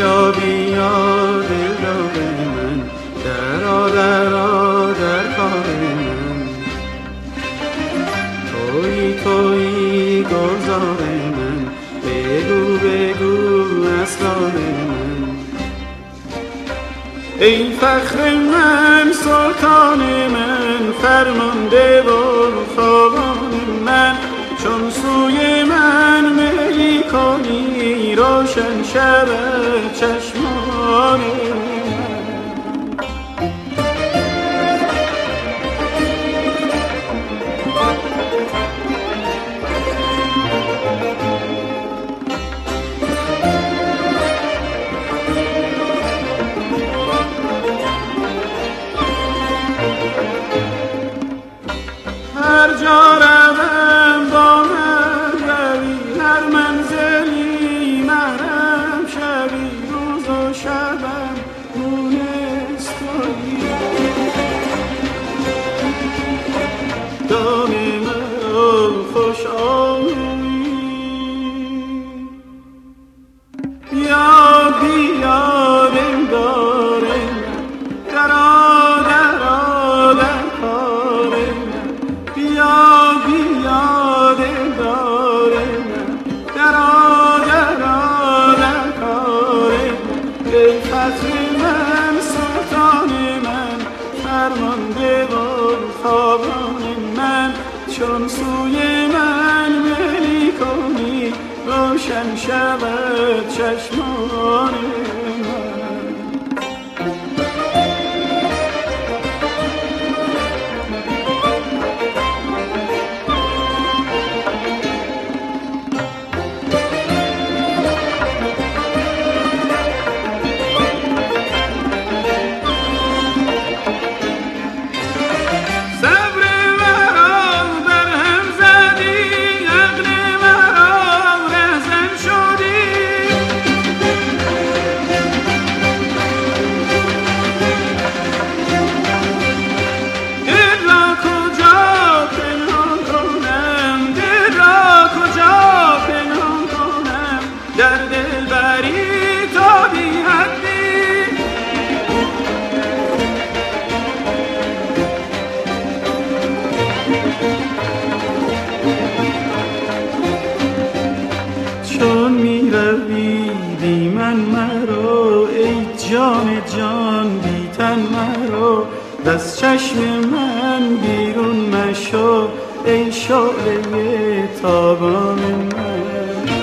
بیا بیا دل من درا درا در کار من. توی توی گذار من بگو بگو اسرار من. ای فخر من سلطان من فرمانده و خوابان روشن شود چشمان هر جا من چون سوی من ملی کنی روشن شود چشمان در دل بری تا بی حدی. چون می روی بی من مرا ای جان جان بی تن مرا از چشم من بیرون مشو ای شعله تابان من.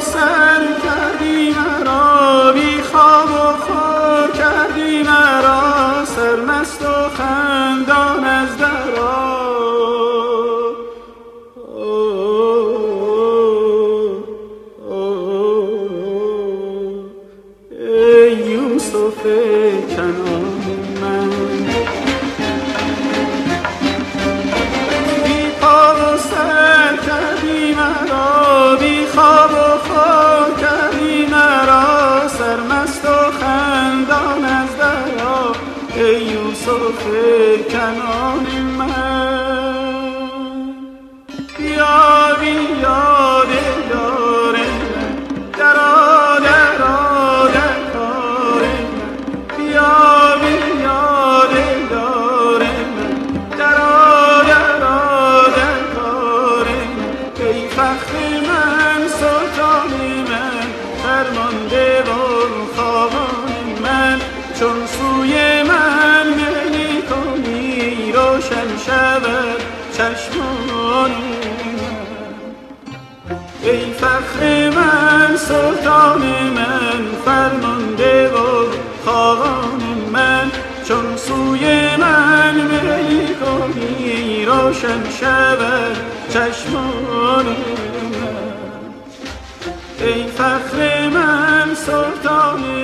سر کردی مرا بی خواب و خور کردی مرا. سرمست و خندان از درا. ای یوسف کنان یوسف کنان من. بیا بیا دلدار من درا درا در کار من بیا بیا دلدار من در کار من ای فخر چشمان ای فخر من سلطان من فرمانده و خاقان من چون سوی من میلی کنی روشن شود چشمان من ای فخر من سلطان